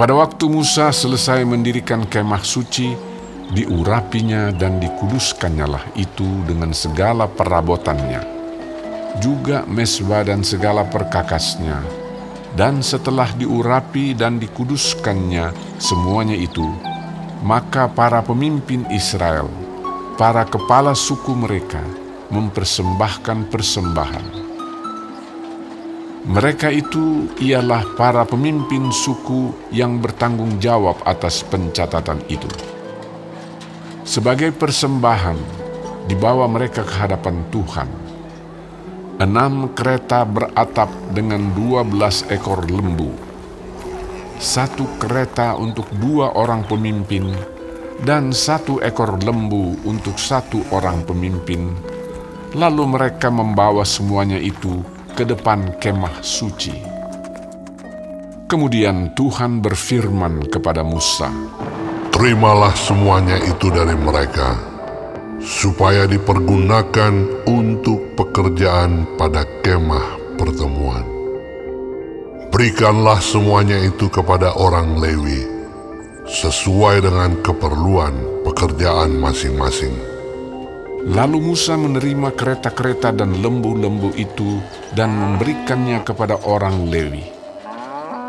Pada waktu Musa selesai mendirikan kemah suci, diurapinya dan dikuduskannya lah itu dengan segala perabotannya, juga mesbah dan segala perkakasnya, dan setelah diurapi dan dikuduskannya semuanya itu, maka para pemimpin Israel, para kepala suku mereka, mempersembahkan persembahan. Mereka itu ialah para pemimpin suku yang bertanggung jawab atas pencatatan itu. Sebagai persembahan, dibawa mereka ke hadapan Tuhan. Enam kereta beratap dengan dua belas ekor lembu. Satu kereta untuk dua orang pemimpin dan satu ekor lembu untuk satu orang pemimpin. Lalu mereka membawa semuanya itu ke depan kemah suci. Kemudian Tuhan berfirman kepada Musa, Terimalah semuanya itu dari mereka, supaya dipergunakan untuk pekerjaan pada kemah pertemuan. Berikanlah semuanya itu kepada orang Lewi, sesuai dengan keperluan pekerjaan masing-masing. Lalu Musa menerima kereta-kereta dan lembu-lembu itu dan memberikannya kepada orang Lewi.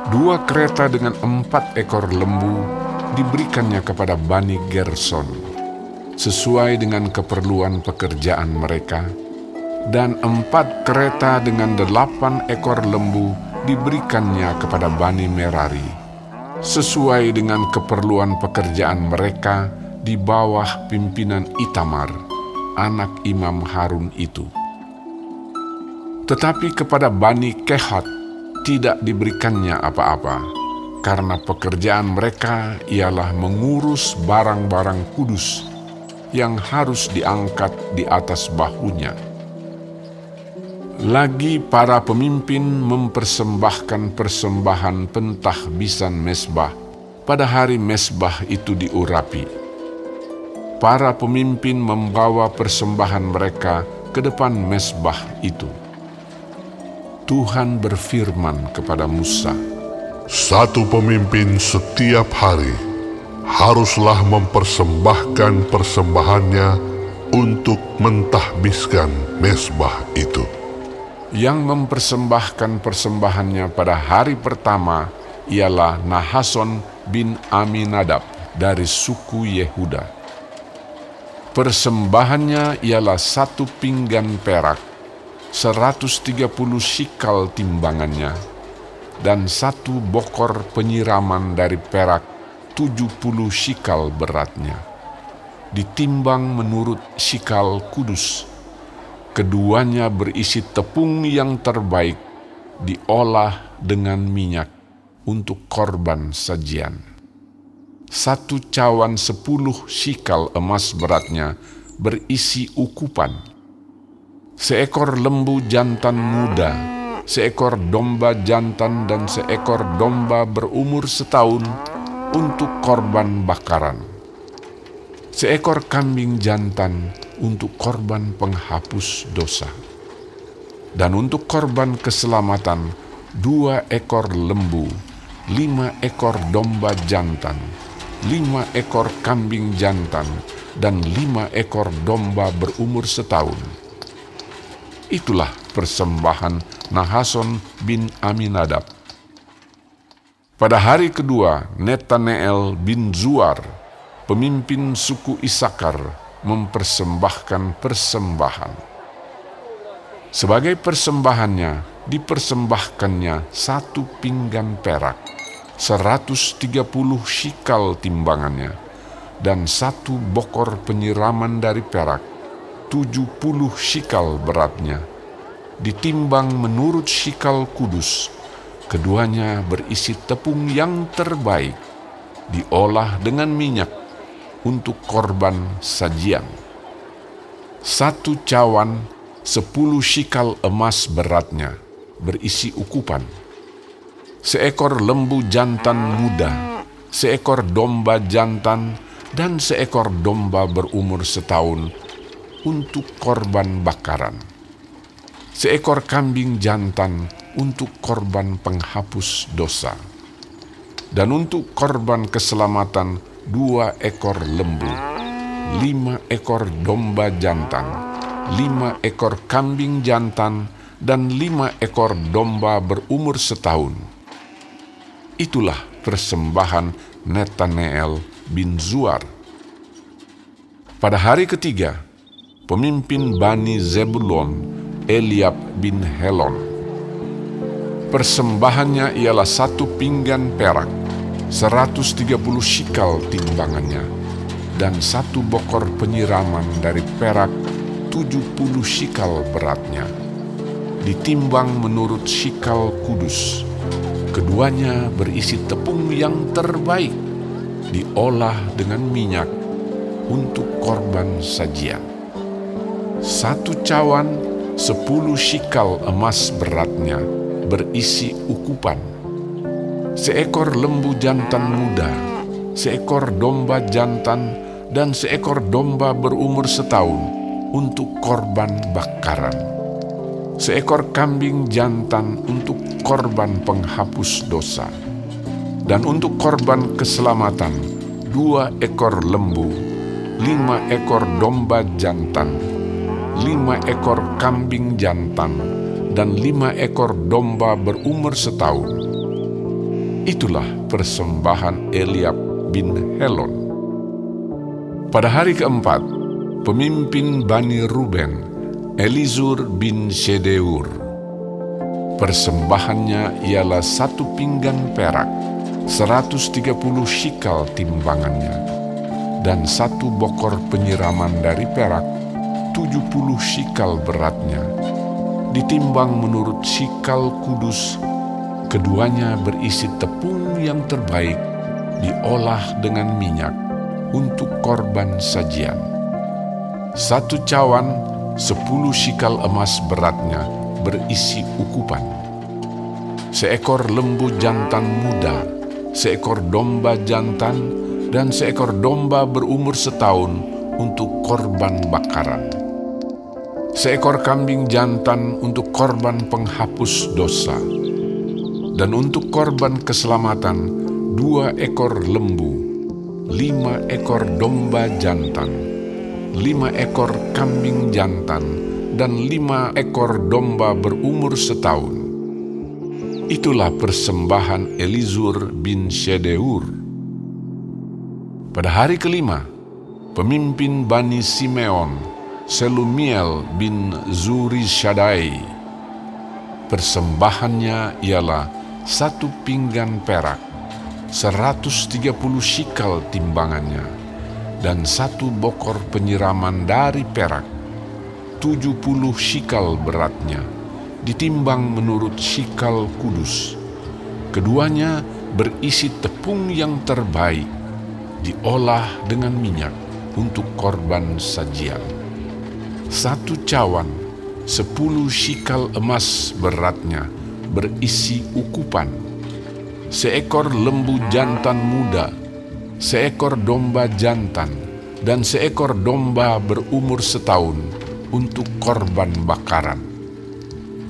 Dua kereta dengan empat ekor lembu diberikannya kepada Bani Gerson sesuai dengan keperluan pekerjaan mereka, dan empat kereta dengan delapan ekor lembu diberikannya kepada Bani Merari sesuai dengan keperluan pekerjaan mereka di bawah pimpinan Itamar, anak Imam Harun itu. Tetapi kepada Bani Kehat tidak diberikannya apa-apa karena pekerjaan mereka ialah mengurus barang-barang kudus yang harus diangkat di atas bahunya. Lagi para pemimpin mempersembahkan persembahan pentahbisan mesbah pada hari mesbah itu diurapi. Para pemimpin membawa persembahan mereka ke depan mesbah itu. Tuhan berfirman kepada Musa, satu pemimpin setiap hari haruslah mempersembahkan persembahannya untuk mentahbiskan mesbah itu. Yang mempersembahkan persembahannya pada hari pertama ialah Nahason bin Aminadab dari suku Yehuda. Persembahannya ialah satu pinggan perak, 130 shikal timbangannya, dan satu bokor penyiraman dari perak 70 shikal beratnya. Ditimbang menurut shikal kudus. Keduanya berisi tepung yang terbaik, diolah dengan minyak untuk korban sajian. Satu cawan sepuluh shikal emas beratnya berisi ukupan. Seekor lembu jantan muda seekor domba jantan dan seekor domba berumur setahun untuk korban bakaran. Seekor kambing jantan untuk korban penghapus dosa. Dan untuk korban keselamatan, dua ekor lembu, lima ekor domba jantan, lima ekor kambing jantan, dan lima ekor domba berumur setahun. Itulah persembahan Nahason bin Aminadab. Pada hari kedua, Netanel bin Zuar, pemimpin suku Isakar, mempersembahkan persembahan. Sebagai persembahannya, dipersembahkannya satu pinggan perak, 130 shikal timbangannya, dan satu bokor penyiraman dari perak, 70 shikal beratnya, ditimbang menurut shikal kudus. Keduanya berisi tepung yang terbaik, diolah dengan minyak untuk korban sajian. Satu cawan sepuluh shikal emas beratnya, berisi ukupan. Seekor lembu jantan muda, seekor domba jantan, dan seekor domba berumur setahun untuk korban bakaran seekor kambing jantan untuk korban penghapus dosa, Dan untuk korban keselamatan dua ekor lembu, lima ekor domba jantan, lima ekor kambing jantan, dan lima ekor domba berumur setahun. Itulah persembahan Netanel bin Zuar. Pada hari ketiga, pemimpin Bani Zebulon, Eliab bin Helon. Persembahannya ialah satu pinggan perak, 130 shikal timbangannya, dan satu bokor penyiraman dari perak 70 shikal beratnya. Ditimbang menurut shikal kudus. Keduanya berisi tepung yang terbaik, diolah dengan minyak untuk korban sajian. Satu cawan sepuluh shikal emas beratnya berisi ukupan. Seekor lembu jantan muda, seekor domba jantan, dan seekor domba berumur setahun untuk korban bakaran. Seekor kambing jantan untuk korban penghapus dosa. Dan untuk korban keselamatan, dua ekor lembu lima ekor domba jantan, lima ekor kambing jantan, dan lima ekor domba berumur setahun. Itulah persembahan Eliab bin Helon. Pada hari keempat, pemimpin Bani Ruben, Elizur bin Shedeur. Persembahannya ialah satu pinggan perak, 130 shikal timbangannya dan satu bokor penyiraman dari perak, tujuh puluh shikal beratnya. Ditimbang menurut shikal kudus, keduanya berisi tepung yang terbaik, diolah dengan minyak untuk korban sajian. Satu cawan, sepuluh shikal emas beratnya, berisi ukupan. Seekor lembu jantan muda, seekor domba jantan, dan seekor domba berumur setahun untuk korban bakaran. Seekor kambing jantan untuk korban penghapus dosa. Dan untuk korban keselamatan, dua ekor lembu, lima ekor domba jantan, lima ekor kambing jantan, dan lima ekor domba berumur setahun. Itulah persembahan Elizur bin Shedeur. Pada hari kelima, pemimpin Bani Simeon, Selumiel bin Zuri Shaddai, persembahannya ialah satu pinggan perak, 130 shikal timbangannya, dan satu bokor penyiraman dari perak, 70 shikal beratnya, ditimbang menurut shikal kudus. Keduanya berisi tepung yang terbaik, diolah dengan minyak untuk korban sajian. Satu cawan, sepuluh shikal emas beratnya, berisi ukupan. Seekor lembu jantan muda, seekor domba jantan, dan seekor domba berumur setahun untuk korban bakaran.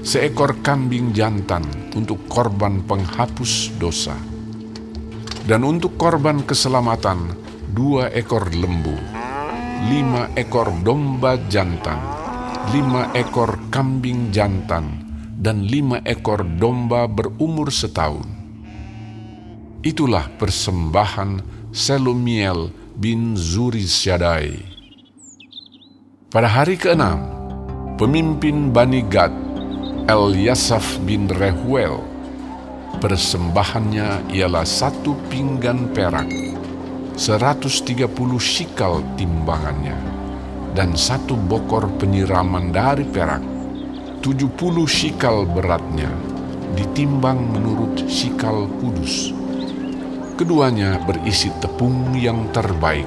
Seekor kambing jantan untuk korban penghapus dosa dan untuk korban keselamatan, dua ekor lembu, lima ekor domba jantan, lima ekor kambing jantan, dan lima ekor domba berumur setahun. Itulah persembahan Selumiel bin Zurisyaddai. Pada hari keenam, pemimpin Bani Gad, El Yasaf bin Rehuel, Persembahannya ialah satu pinggan perak, 130 shikal timbangannya, dan satu bokor penyiraman dari perak, 70 shikal beratnya, ditimbang menurut shikal kudus. Keduanya berisi tepung yang terbaik,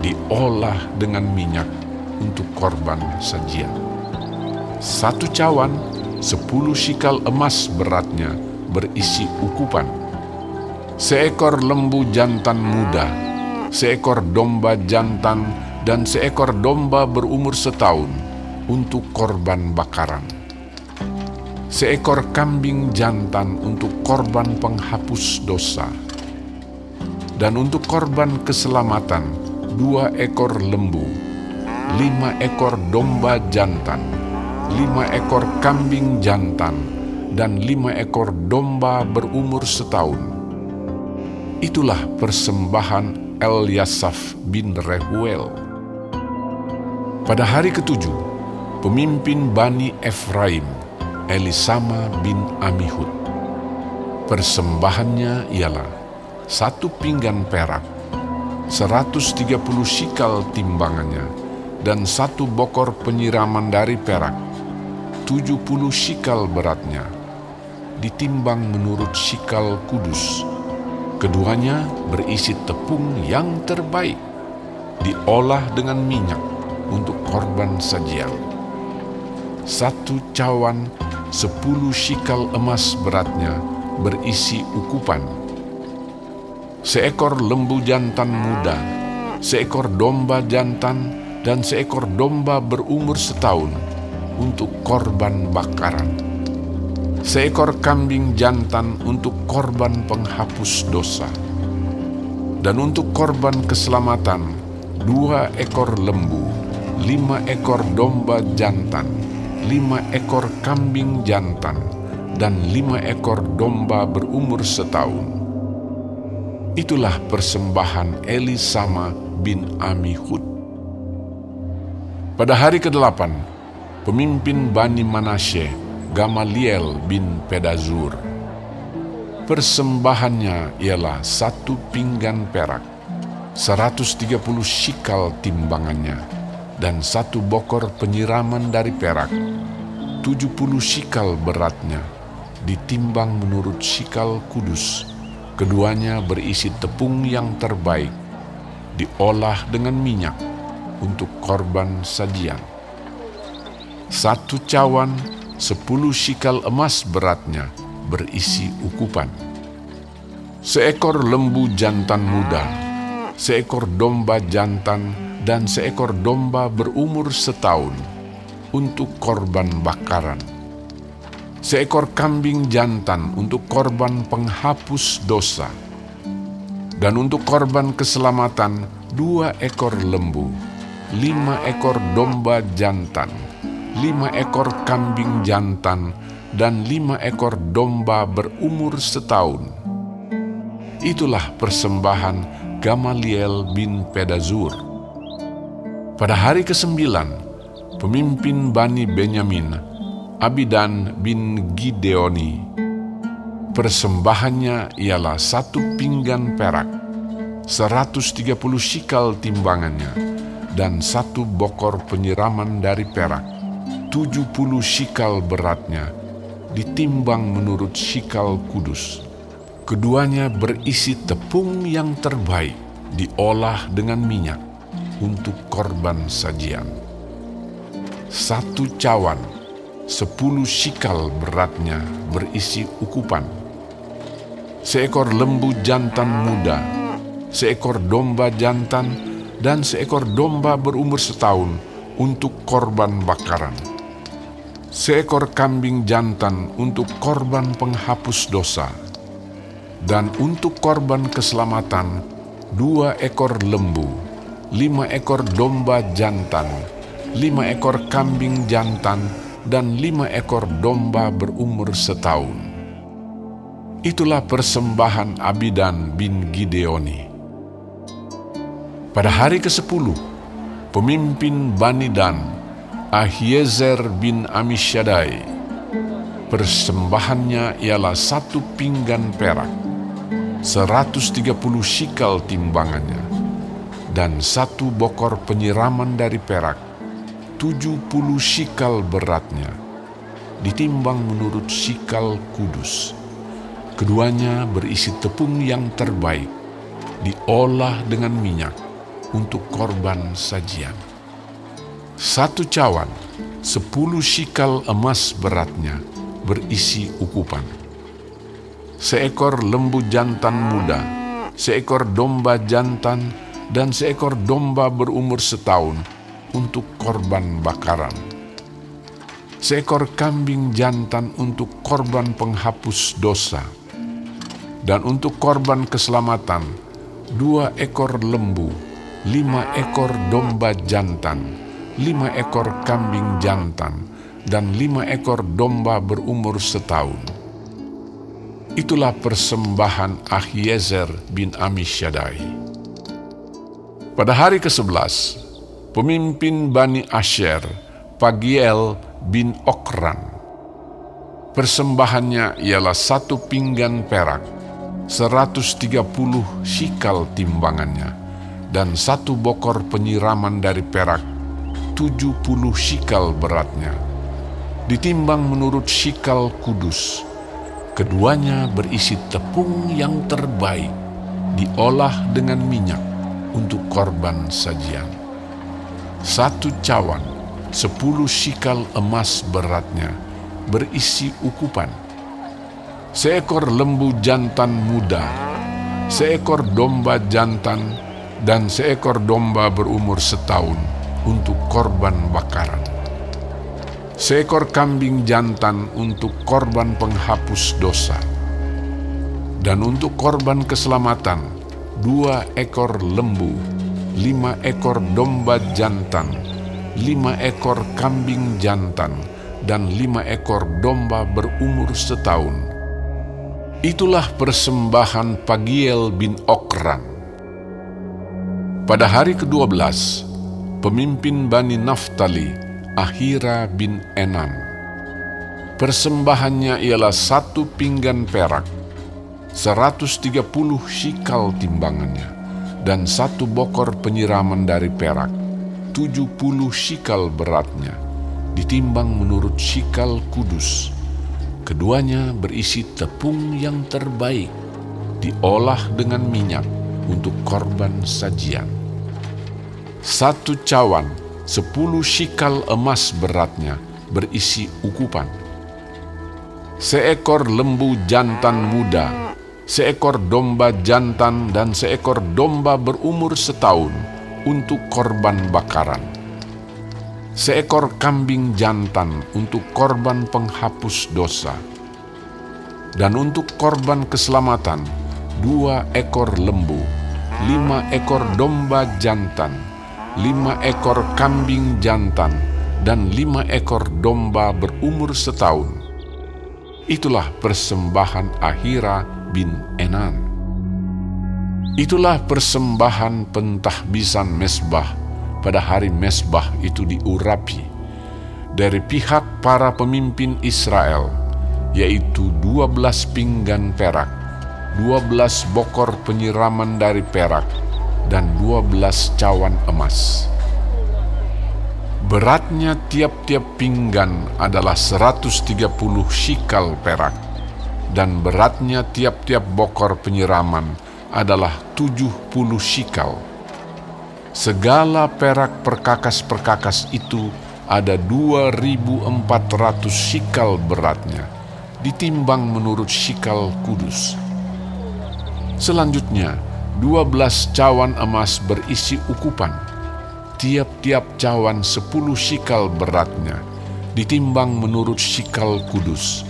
diolah dengan minyak untuk korban sajian. Satu cawan, sepuluh shikal emas beratnya, berisi ukupan. Seekor lembu jantan muda, seekor domba jantan, dan seekor domba berumur setahun untuk korban bakaran. Seekor kambing jantan untuk korban penghapus dosa, dan untuk korban keselamatan dua ekor lembu, lima ekor domba jantan, lima ekor kambing jantan, dan lima ekor domba berumur setahun. Itulah persembahan Eliasaf bin Rehuel. Pada hari ketujuh, pemimpin Bani Efraim, Elisama bin Amihud. Persembahannya ialah satu pinggan perak, 130 sikal timbangannya, dan satu bokor penyiraman dari perak, 70 sikal beratnya, ditimbang menurut sikal kudus. Keduanya berisi tepung yang terbaik, diolah dengan minyak untuk korban sajian. Satu cawan sepuluh sikal emas beratnya berisi ukupan seekor lembu jantan muda, seekor domba jantan, dan seekor domba berumur setahun untuk korban bakaran. Seekor kambing jantan untuk korban penghapus dosa. Dan untuk korban keselamatan, dua ekor lembu, lima ekor domba jantan, lima ekor kambing jantan, dan lima ekor domba berumur setahun Itulah persembahan Elisama bin Amihud. Pada hari ke-8, pemimpin Bani Manasye, Gamaliel bin Pedazur. Persembahannya ialah satu pinggan perak, 130 sikal timbangannya, dan satu bokor penyiraman dari perak, 70 sikal beratnya, ditimbang menurut sikal kudus, Keduanya berisi tepung yang terbaik, diolah dengan minyak untuk korban sajian. Satu cawan, sepuluh sikal emas beratnya, berisi ukupan. Seekor lembu jantan muda, seekor domba jantan, dan seekor domba berumur setahun untuk korban bakaran seekor kambing jantan untuk korban penghapus dosa, dan untuk korban keselamatan dua ekor lembu, lima ekor domba jantan, lima ekor kambing jantan, dan lima ekor domba berumur setahun. Itulah persembahan Gamaliel bin Pedazur. Pada hari kesembilan, pemimpin Bani Benyamin Abidan bin Gideoni. Persembahannya ialah satu pinggan perak, 130 sikal timbangannya, dan satu bokor penyiraman dari perak, 70 sikal beratnya, ditimbang menurut sikal kudus. Keduanya berisi tepung yang terbaik, diolah dengan minyak untuk korban sajian. Satu cawan sepuluh sikal beratnya berisi ukupan. Seekor lembu jantan muda, seekor domba jantan, dan seekor domba berumur setahun untuk korban bakaran. Seekor kambing jantan untuk korban penghapus dosa. Dan untuk korban keselamatan, dua ekor lembu, lima ekor domba jantan, lima ekor kambing jantan, dan lima ekor domba berumur setahun. Itulah persembahan Abidan bin Gideoni. Pada hari ke-10, pemimpin Bani Dan, Ahiezer bin Amishyadai, persembahannya ialah satu pinggan perak, 130 sikal timbangannya, dan satu bokor penyiraman dari perak, tujuh puluh sikal beratnya, ditimbang menurut sikal kudus. Keduanya berisi tepung yang terbaik, diolah dengan minyak untuk korban sajian. Satu cawan, sepuluh sikal emas beratnya, berisi ukupan. Seekor lembu jantan muda, seekor domba jantan, dan seekor domba berumur setahun, untuk korban bakaran, seekor kambing jantan untuk korban penghapus dosa, dan untuk korban keselamatan dua ekor lembu, lima ekor domba jantan, lima ekor kambing jantan, dan lima ekor domba berumur setahun. Itulah persembahan Ahiezer bin Amishyadai. Pada hari ke-11, pemimpin Bani Asher, Pagiel bin Okran. Persembahannya ialah satu pinggan perak, 130 shikal timbangannya, dan satu bokor penyiraman dari perak, 70 shikal beratnya. Ditimbang menurut shikal kudus, keduanya berisi tepung yang terbaik, diolah dengan minyak untuk korban sajian satu cawan, sepuluh shikal emas beratnya, berisi ukupan. Seekor lembu jantan muda, seekor domba jantan, dan seekor domba berumur setahun untuk korban bakaran. Seekor kambing jantan untuk korban penghapus dosa. Dan untuk korban keselamatan, dua ekor lembu lima ekor domba jantan, lima ekor kambing jantan, dan lima ekor domba berumur setahun. Itulah persembahan Pagiel bin Okran. Pada hari ke-12, pemimpin Bani Naftali, Ahira bin Enam. Persembahannya ialah satu pinggan perak, 130 shikal timbangannya dan satu bokor penyiraman dari perak, tujuh puluh shikal beratnya, ditimbang menurut shikal kudus. Keduanya berisi tepung yang terbaik, diolah dengan minyak untuk korban sajian. Satu cawan, sepuluh shikal emas beratnya, berisi ukupan. Seekor lembu jantan muda seekor domba jantan dan seekor domba berumur setahun untuk korban bakaran. Seekor kambing jantan untuk korban penghapus dosa. Dan untuk korban keselamatan, dua ekor lembu, lima ekor domba jantan, lima ekor kambing jantan, dan lima ekor domba berumur setahun. Itulah persembahan akhirah bin Enan. Itulah persembahan pentahbisan mesbah pada hari mesbah itu diurapi dari pihak para pemimpin Israel, yaitu dua belas pinggan perak, dua belas bokor penyiraman dari perak, dan dua belas cawan emas. Beratnya tiap-tiap pinggan adalah 130 shikal perak dan beratnya tiap-tiap bokor penyiraman adalah 70 shikal. Segala perak perkakas-perkakas itu ada 2400 shikal beratnya, ditimbang menurut shikal kudus. Selanjutnya, 12 cawan emas berisi ukupan, tiap-tiap cawan 10 shikal beratnya, ditimbang menurut shikal kudus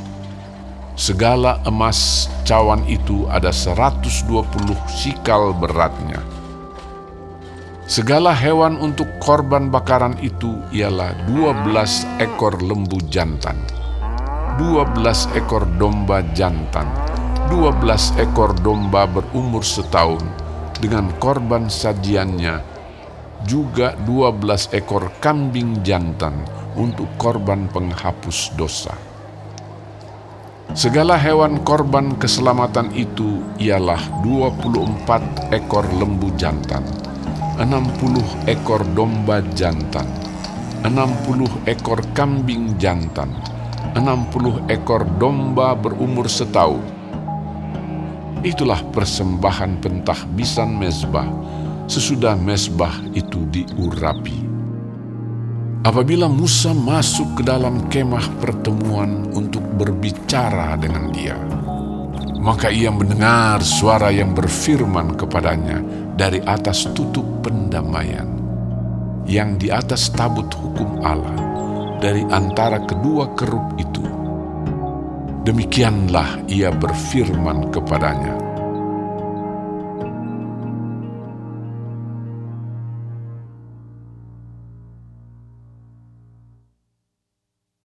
Segala emas cawan itu ada 120 sikal beratnya. Segala hewan untuk korban bakaran itu ialah 12 ekor lembu jantan, 12 ekor domba jantan, 12 ekor domba berumur setahun dengan korban sajiannya, juga 12 ekor kambing jantan untuk korban penghapus dosa. Segala hewan korban keselamatan itu ialah 24 ekor lembu jantan, 60 ekor domba jantan, 60 ekor kambing jantan, 60 ekor domba berumur setahun. Itulah persembahan pentahbisan mezbah sesudah mezbah itu diurapi. Apabila Musa masuk ke dalam kemah pertemuan untuk berbicara dengan dia, maka ia mendengar suara yang berfirman kepadanya dari atas tutup pendamaian, yang di atas tabut hukum Allah dari antara kedua kerup itu. Demikianlah ia berfirman kepadanya,